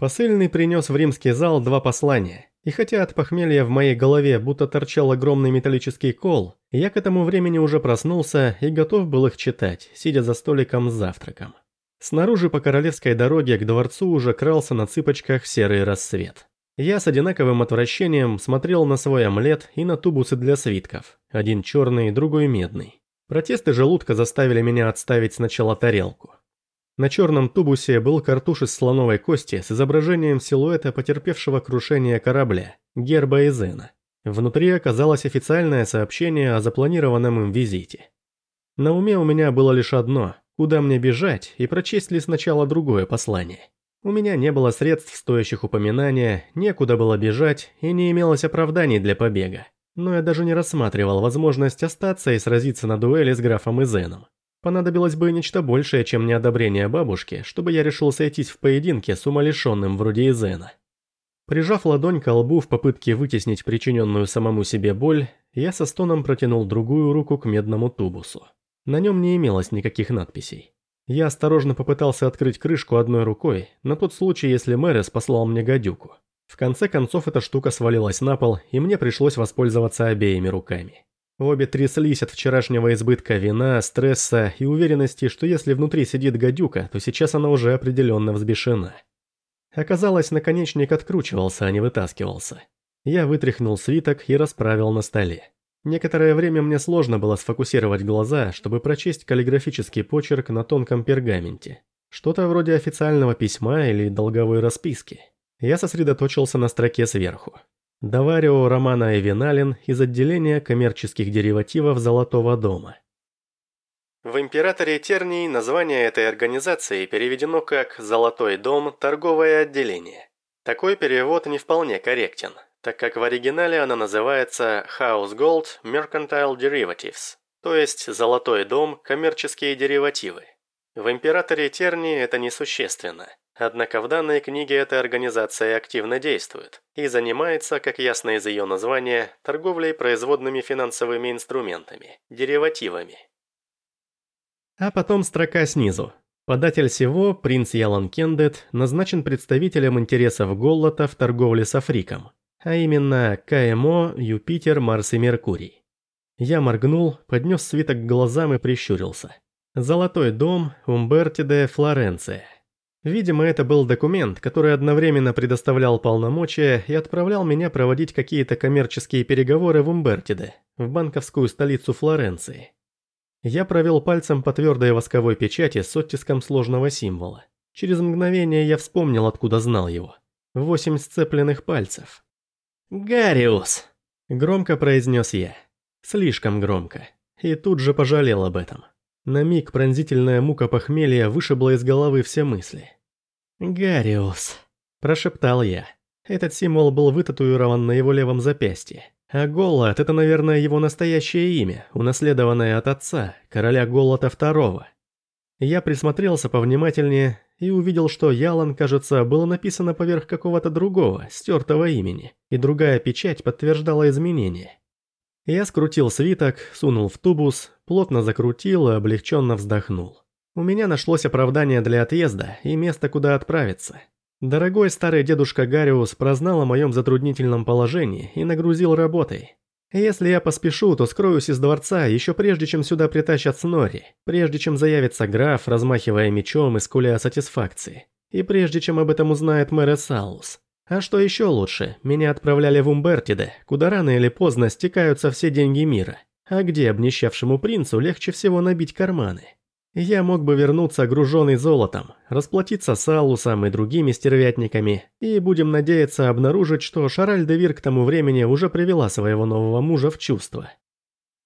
Посыльный принес в римский зал два послания, и хотя от похмелья в моей голове будто торчал огромный металлический кол, я к этому времени уже проснулся и готов был их читать, сидя за столиком с завтраком. Снаружи по королевской дороге к дворцу уже крался на цыпочках серый рассвет. Я с одинаковым отвращением смотрел на свой омлет и на тубусы для свитков, один черный, другой медный. Протесты желудка заставили меня отставить сначала тарелку. На черном тубусе был картуш из слоновой кости с изображением силуэта потерпевшего крушение корабля, герба Эзена. Внутри оказалось официальное сообщение о запланированном им визите. На уме у меня было лишь одно – куда мне бежать и прочесть ли сначала другое послание. У меня не было средств, стоящих упоминания, некуда было бежать и не имелось оправданий для побега. Но я даже не рассматривал возможность остаться и сразиться на дуэли с графом Изеном. Понадобилось бы нечто большее, чем неодобрение бабушки, чтобы я решил сойтись в поединке с умалишенным вроде Изена. Прижав ладонь к лбу в попытке вытеснить причиненную самому себе боль, я со стоном протянул другую руку к медному тубусу. На нем не имелось никаких надписей. Я осторожно попытался открыть крышку одной рукой, на тот случай, если Мэрис послал мне гадюку. В конце концов эта штука свалилась на пол, и мне пришлось воспользоваться обеими руками. Обе тряслись от вчерашнего избытка вина, стресса и уверенности, что если внутри сидит гадюка, то сейчас она уже определенно взбешена. Оказалось, наконечник откручивался, а не вытаскивался. Я вытряхнул свиток и расправил на столе. Некоторое время мне сложно было сфокусировать глаза, чтобы прочесть каллиграфический почерк на тонком пергаменте. Что-то вроде официального письма или долговой расписки. Я сосредоточился на строке сверху. Даварио Романа Эвиналин из отделения коммерческих деривативов Золотого дома. В императоре Тернии название этой организации переведено как «Золотой дом. Торговое отделение». Такой перевод не вполне корректен, так как в оригинале она называется House Gold Mercantile Derivatives, то есть «Золотой дом. Коммерческие деривативы». В императоре Тернии это несущественно – Однако в данной книге эта организация активно действует и занимается, как ясно из ее названия, торговлей производными финансовыми инструментами, деривативами. А потом строка снизу. Податель всего, принц Ялан Кендет, назначен представителем интересов Голлота в торговле с Африком, а именно КМО, Юпитер, Марс и Меркурий. Я моргнул, поднес свиток к глазам и прищурился. Золотой дом, Умбертиде, Флоренция. Видимо, это был документ, который одновременно предоставлял полномочия и отправлял меня проводить какие-то коммерческие переговоры в Умбертиде, в банковскую столицу Флоренции. Я провел пальцем по твердой восковой печати с оттиском сложного символа. Через мгновение я вспомнил, откуда знал его. Восемь сцепленных пальцев. «Гариус!» – громко произнес я. Слишком громко. И тут же пожалел об этом. На миг пронзительная мука похмелья вышибла из головы все мысли. «Гариус», – прошептал я. Этот символ был вытатуирован на его левом запястье. А Голлад – это, наверное, его настоящее имя, унаследованное от отца, короля Голлата II. Я присмотрелся повнимательнее и увидел, что Ялан, кажется, было написано поверх какого-то другого, стертого имени, и другая печать подтверждала изменения. Я скрутил свиток, сунул в тубус, плотно закрутил и облегченно вздохнул. У меня нашлось оправдание для отъезда и место, куда отправиться. Дорогой старый дедушка Гариус прознал о моем затруднительном положении и нагрузил работой. Если я поспешу, то скроюсь из дворца еще прежде, чем сюда притащат Снори, прежде чем заявится граф, размахивая мечом и скуля сатисфакции, и прежде чем об этом узнает мэр Эссаус. А что еще лучше, меня отправляли в Умбертиде, куда рано или поздно стекаются все деньги мира. А где обнищавшему принцу легче всего набить карманы? Я мог бы вернуться груженный золотом, расплатиться с Алусом и другими стервятниками, и будем надеяться обнаружить, что Шараль де Вир к тому времени уже привела своего нового мужа в чувство.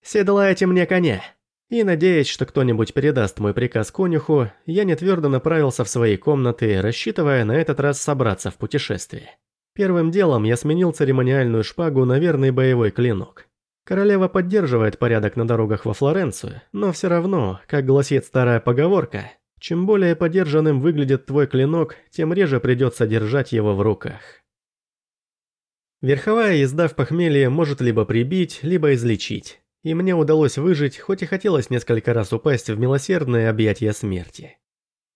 «Седлайте мне коня!» И, надеясь, что кто-нибудь передаст мой приказ конюху, я нетвердо направился в свои комнаты, рассчитывая на этот раз собраться в путешествие. Первым делом я сменил церемониальную шпагу на верный боевой клинок. Королева поддерживает порядок на дорогах во Флоренцию, но все равно, как гласит старая поговорка, чем более подержанным выглядит твой клинок, тем реже придется держать его в руках. Верховая езда в похмелье может либо прибить, либо излечить и мне удалось выжить, хоть и хотелось несколько раз упасть в милосердное объятие смерти.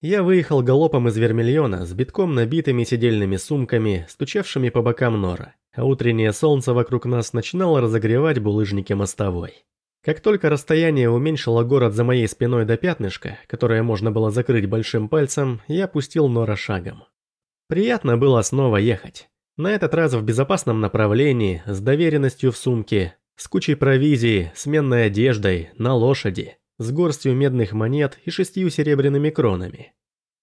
Я выехал галопом из Вермильона с битком набитыми сидельными сумками, стучавшими по бокам нора, а утреннее солнце вокруг нас начинало разогревать булыжники мостовой. Как только расстояние уменьшило город за моей спиной до пятнышка, которое можно было закрыть большим пальцем, я пустил нора шагом. Приятно было снова ехать. На этот раз в безопасном направлении, с доверенностью в сумке, с кучей провизии, сменной одеждой, на лошади с горстью медных монет и шестью серебряными кронами.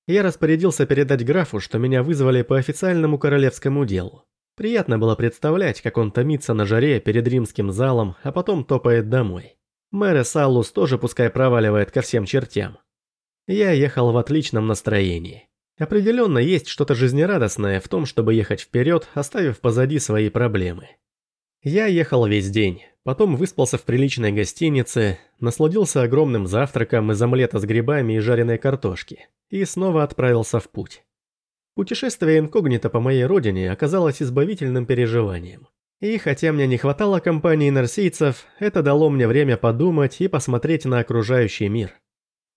Я распорядился передать графу, что меня вызвали по официальному королевскому делу. Приятно было представлять, как он томится на жаре перед римским залом, а потом топает домой. Мэр Саллус тоже пускай проваливает ко всем чертям. Я ехал в отличном настроении. Определенно есть что-то жизнерадостное в том, чтобы ехать вперед, оставив позади свои проблемы. Я ехал весь день, потом выспался в приличной гостинице, насладился огромным завтраком из омлета с грибами и жареной картошки, и снова отправился в путь. Путешествие инкогнито по моей родине оказалось избавительным переживанием. И хотя мне не хватало компании нарсийцев, это дало мне время подумать и посмотреть на окружающий мир.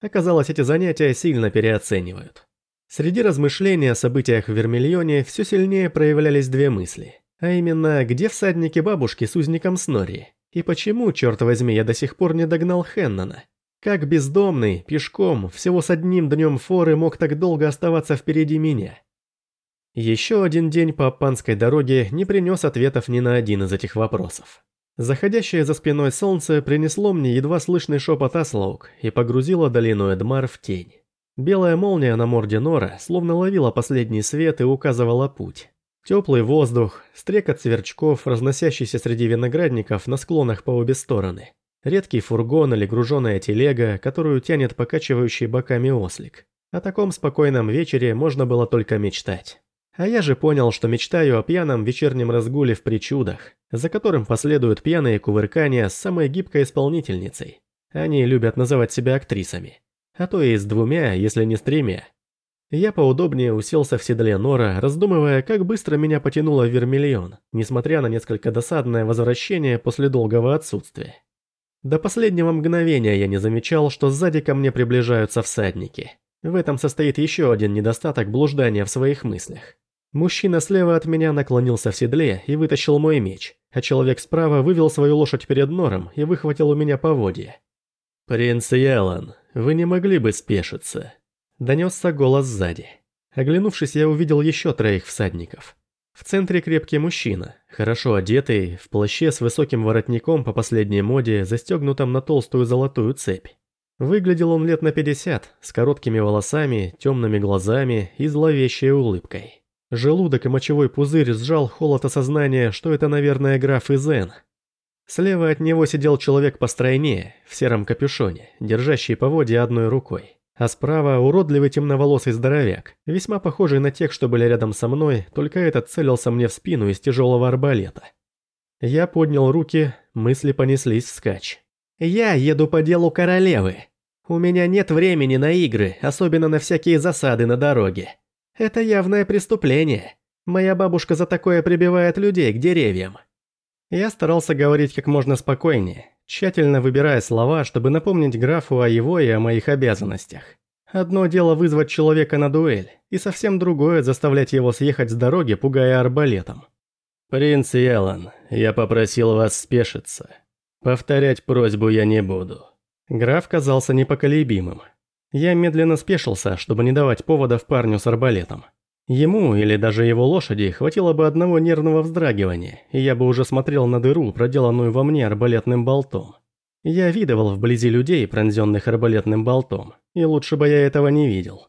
Оказалось, эти занятия сильно переоценивают. Среди размышлений о событиях в Вермильоне все сильнее проявлялись две мысли – а именно, где всадники бабушки с узником Снори? И почему, черт возьми, я до сих пор не догнал Хеннона? Как бездомный, пешком, всего с одним днем форы мог так долго оставаться впереди меня? Еще один день по Апанской дороге не принес ответов ни на один из этих вопросов. Заходящее за спиной солнце принесло мне едва слышный шепот Аслаук и погрузило долину Эдмар в тень. Белая молния на морде Нора словно ловила последний свет и указывала путь. Теплый воздух, стрекот сверчков, разносящийся среди виноградников на склонах по обе стороны. Редкий фургон или груженая телега, которую тянет покачивающий боками ослик. О таком спокойном вечере можно было только мечтать. А я же понял, что мечтаю о пьяном вечернем разгуле в причудах, за которым последуют пьяные кувыркания с самой гибкой исполнительницей. Они любят называть себя актрисами. А то и с двумя, если не с тремя. Я поудобнее уселся в седле Нора, раздумывая, как быстро меня потянуло в Вермильон, несмотря на несколько досадное возвращение после долгого отсутствия. До последнего мгновения я не замечал, что сзади ко мне приближаются всадники. В этом состоит еще один недостаток блуждания в своих мыслях. Мужчина слева от меня наклонился в седле и вытащил мой меч, а человек справа вывел свою лошадь перед нором и выхватил у меня поводья. «Принц Ялан, вы не могли бы спешиться?» Донесся голос сзади. Оглянувшись, я увидел еще троих всадников. В центре крепкий мужчина, хорошо одетый, в плаще с высоким воротником по последней моде, застегнутом на толстую золотую цепь. Выглядел он лет на 50, с короткими волосами, темными глазами и зловещей улыбкой. Желудок и мочевой пузырь сжал холод осознания, что это, наверное, граф Изен. Слева от него сидел человек постройнее, в сером капюшоне, держащий поводья одной рукой. А справа уродливый темноволосый здоровяк, весьма похожий на тех, что были рядом со мной, только этот целился мне в спину из тяжелого арбалета. Я поднял руки, мысли понеслись вскачь. «Я еду по делу королевы. У меня нет времени на игры, особенно на всякие засады на дороге. Это явное преступление. Моя бабушка за такое прибивает людей к деревьям». Я старался говорить как можно спокойнее, тщательно выбирая слова, чтобы напомнить графу о его и о моих обязанностях. Одно дело вызвать человека на дуэль, и совсем другое заставлять его съехать с дороги, пугая арбалетом. «Принц Ялан, я попросил вас спешиться. Повторять просьбу я не буду». Граф казался непоколебимым. Я медленно спешился, чтобы не давать повода в парню с арбалетом. Ему или даже его лошади хватило бы одного нервного вздрагивания, и я бы уже смотрел на дыру, проделанную во мне арбалетным болтом. Я видывал вблизи людей, пронзенных арбалетным болтом, и лучше бы я этого не видел.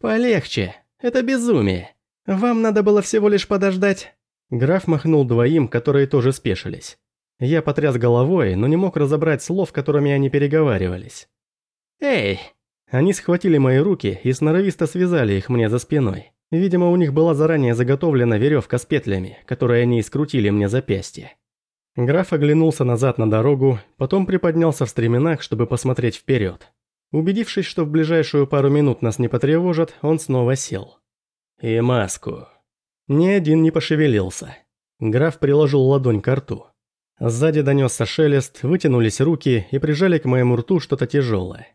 «Полегче, это безумие. Вам надо было всего лишь подождать». Граф махнул двоим, которые тоже спешились. Я потряс головой, но не мог разобрать слов, которыми они переговаривались. «Эй!» Они схватили мои руки и сноровисто связали их мне за спиной. Видимо, у них была заранее заготовлена веревка с петлями, которые они искрутили мне запястье. Граф оглянулся назад на дорогу, потом приподнялся в стременах, чтобы посмотреть вперед. Убедившись, что в ближайшую пару минут нас не потревожат, он снова сел. «И маску». Ни один не пошевелился. Граф приложил ладонь к рту. Сзади донесся шелест, вытянулись руки и прижали к моему рту что-то тяжелое.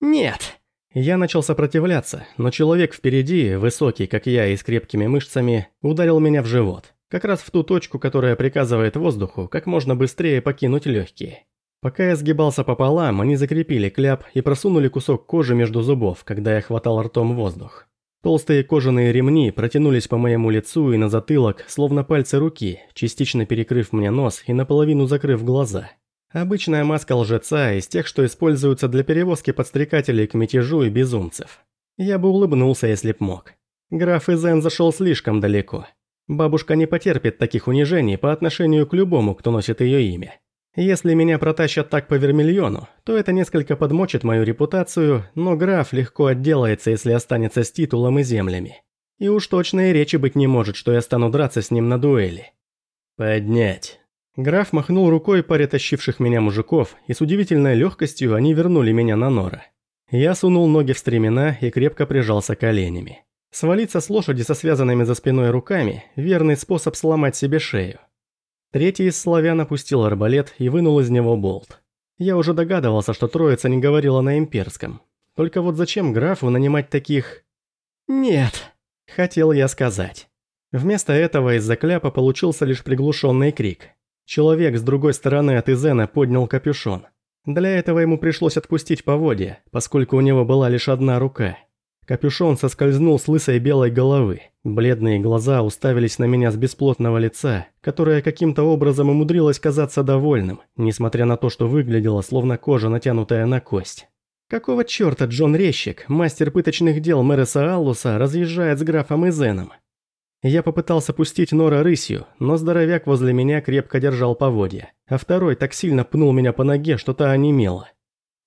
«Нет!» Я начал сопротивляться, но человек впереди, высокий, как я, и с крепкими мышцами, ударил меня в живот. Как раз в ту точку, которая приказывает воздуху как можно быстрее покинуть легкие. Пока я сгибался пополам, они закрепили кляп и просунули кусок кожи между зубов, когда я хватал ртом воздух. Толстые кожаные ремни протянулись по моему лицу и на затылок, словно пальцы руки, частично перекрыв мне нос и наполовину закрыв глаза. Обычная маска лжеца из тех, что используются для перевозки подстрекателей к мятежу и безумцев. Я бы улыбнулся, если б мог. Граф Изен зашел слишком далеко. Бабушка не потерпит таких унижений по отношению к любому, кто носит ее имя. Если меня протащат так по Вермильону, то это несколько подмочит мою репутацию, но граф легко отделается, если останется с титулом и землями. И уж точно и речи быть не может, что я стану драться с ним на дуэли. Поднять. Граф махнул рукой паре тащивших меня мужиков, и с удивительной легкостью они вернули меня на нора. Я сунул ноги в стремена и крепко прижался коленями. Свалиться с лошади со связанными за спиной руками – верный способ сломать себе шею. Третий из славян опустил арбалет и вынул из него болт. Я уже догадывался, что троица не говорила на имперском. Только вот зачем графу нанимать таких... «Нет», — хотел я сказать. Вместо этого из-за кляпа получился лишь приглушенный крик. Человек с другой стороны от Изена поднял капюшон. Для этого ему пришлось отпустить поводья, поскольку у него была лишь одна рука. Капюшон соскользнул с лысой белой головы. Бледные глаза уставились на меня с бесплотного лица, которое каким-то образом умудрилось казаться довольным, несмотря на то, что выглядело словно кожа, натянутая на кость. Какого черта Джон Резчик, мастер пыточных дел Мэреса Аллуса, разъезжает с графом Изеном? Я попытался пустить Нора рысью, но здоровяк возле меня крепко держал поводья, а второй так сильно пнул меня по ноге, что та онемела.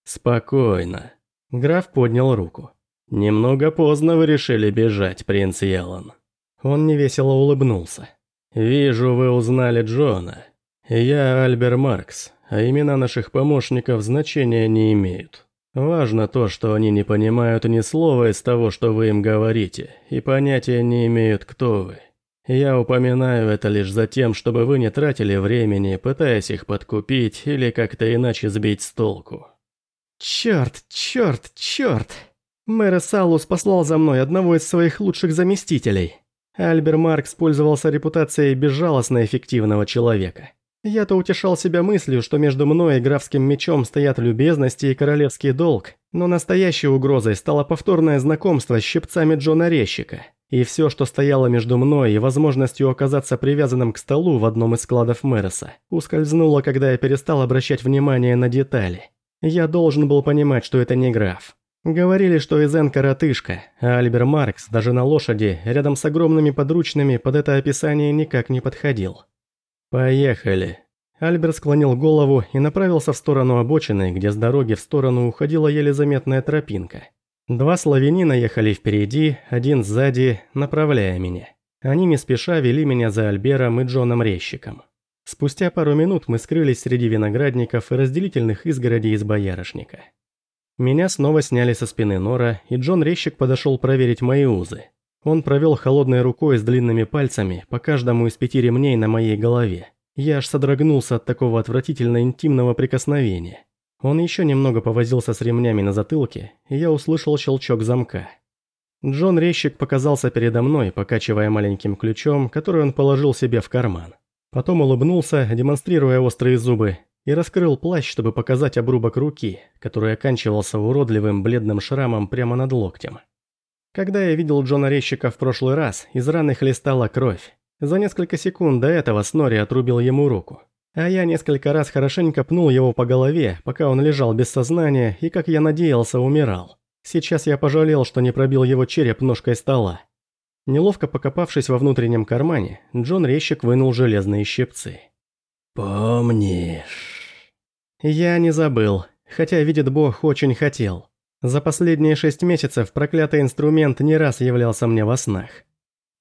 «Спокойно». Граф поднял руку. «Немного поздно вы решили бежать, принц Ялан». Он невесело улыбнулся. «Вижу, вы узнали Джона. Я Альбер Маркс, а имена наших помощников значения не имеют. Важно то, что они не понимают ни слова из того, что вы им говорите, и понятия не имеют, кто вы. Я упоминаю это лишь за тем, чтобы вы не тратили времени, пытаясь их подкупить или как-то иначе сбить с толку». «Черт, черт, черт!» Мэр Салус послал за мной одного из своих лучших заместителей. Альбер Маркс пользовался репутацией безжалостно эффективного человека. Я-то утешал себя мыслью, что между мной и графским мечом стоят любезности и королевский долг, но настоящей угрозой стало повторное знакомство с щипцами Джона Резчика. И все, что стояло между мной и возможностью оказаться привязанным к столу в одном из складов Мэроса, ускользнуло, когда я перестал обращать внимание на детали. Я должен был понимать, что это не граф. Говорили, что Изен коротышка, а Альбер Маркс даже на лошади, рядом с огромными подручными, под это описание никак не подходил. «Поехали». Альбер склонил голову и направился в сторону обочины, где с дороги в сторону уходила еле заметная тропинка. Два славянина ехали впереди, один сзади, направляя меня. Они не спеша вели меня за Альбером и Джоном Резчиком. Спустя пару минут мы скрылись среди виноградников и разделительных изгородей из боярышника. Меня снова сняли со спины Нора, и Джон Резчик подошел проверить мои узы. Он провел холодной рукой с длинными пальцами по каждому из пяти ремней на моей голове. Я аж содрогнулся от такого отвратительно интимного прикосновения. Он еще немного повозился с ремнями на затылке, и я услышал щелчок замка. Джон Резчик показался передо мной, покачивая маленьким ключом, который он положил себе в карман. Потом улыбнулся, демонстрируя острые зубы, и раскрыл плащ, чтобы показать обрубок руки, который оканчивался уродливым бледным шрамом прямо над локтем. Когда я видел Джона Резчика в прошлый раз, из раны хлестала кровь. За несколько секунд до этого Снори отрубил ему руку. А я несколько раз хорошенько пнул его по голове, пока он лежал без сознания и, как я надеялся, умирал. Сейчас я пожалел, что не пробил его череп ножкой стола. Неловко покопавшись во внутреннем кармане, Джон Резчик вынул железные щипцы. «Помнишь...» Я не забыл, хотя, видит бог, очень хотел. За последние шесть месяцев проклятый инструмент не раз являлся мне во снах.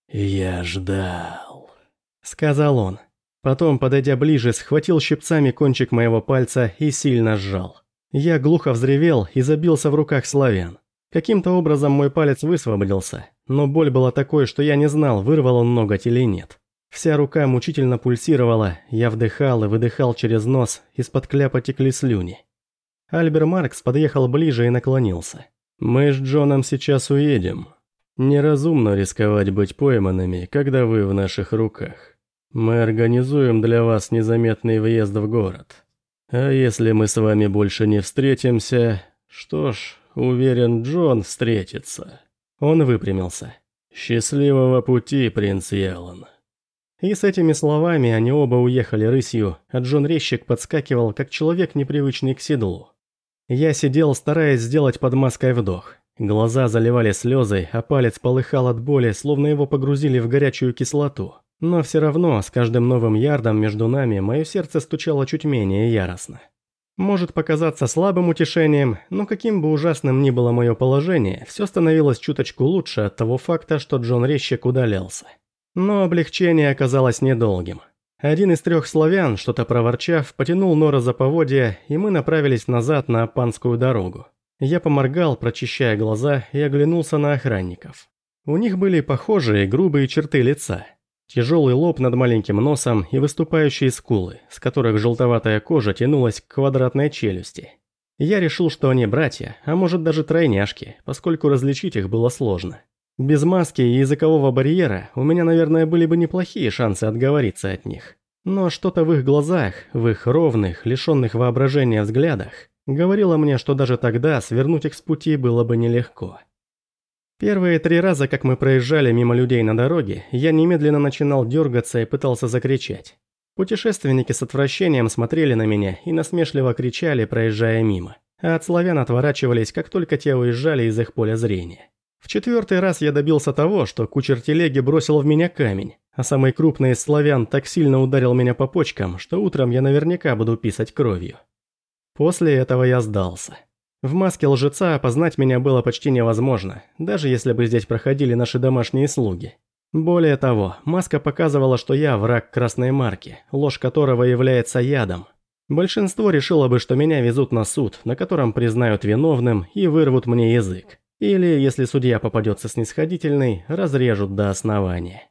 «Я ждал», — сказал он. Потом, подойдя ближе, схватил щипцами кончик моего пальца и сильно сжал. Я глухо взревел и забился в руках славян. Каким-то образом мой палец высвободился, но боль была такой, что я не знал, вырвал он ноготь или нет. Вся рука мучительно пульсировала, я вдыхал и выдыхал через нос, из-под кляпа текли слюни. Альбер Маркс подъехал ближе и наклонился. Мы с Джоном сейчас уедем. Неразумно рисковать быть пойманными, когда вы в наших руках. Мы организуем для вас незаметный въезд в город. А если мы с вами больше не встретимся, что ж, уверен, Джон встретится». Он выпрямился. «Счастливого пути, принц Ялан». И с этими словами они оба уехали рысью, а Джон Резчик подскакивал, как человек, непривычный к седлу. Я сидел, стараясь сделать под маской вдох. Глаза заливали слезы, а палец полыхал от боли, словно его погрузили в горячую кислоту. Но все равно, с каждым новым ярдом между нами, мое сердце стучало чуть менее яростно. Может показаться слабым утешением, но каким бы ужасным ни было мое положение, все становилось чуточку лучше от того факта, что Джон Резчик удалялся. Но облегчение оказалось недолгим. Один из трех славян, что-то проворчав, потянул Нора за поводья, и мы направились назад на Апанскую дорогу. Я поморгал, прочищая глаза, и оглянулся на охранников. У них были похожие грубые черты лица. Тяжелый лоб над маленьким носом и выступающие скулы, с которых желтоватая кожа тянулась к квадратной челюсти. Я решил, что они братья, а может даже тройняшки, поскольку различить их было сложно. Без маски и языкового барьера у меня, наверное, были бы неплохие шансы отговориться от них. Но что-то в их глазах, в их ровных, лишенных воображения взглядах, говорило мне, что даже тогда свернуть их с пути было бы нелегко. Первые три раза, как мы проезжали мимо людей на дороге, я немедленно начинал дергаться и пытался закричать. Путешественники с отвращением смотрели на меня и насмешливо кричали, проезжая мимо. А от славян отворачивались, как только те уезжали из их поля зрения. В четвертый раз я добился того, что кучер телеги бросил в меня камень, а самый крупный из славян так сильно ударил меня по почкам, что утром я наверняка буду писать кровью. После этого я сдался. В маске лжеца опознать меня было почти невозможно, даже если бы здесь проходили наши домашние слуги. Более того, маска показывала, что я враг красной марки, ложь которого является ядом. Большинство решило бы, что меня везут на суд, на котором признают виновным и вырвут мне язык. Или, если судья попадется снисходительный, разрежут до основания.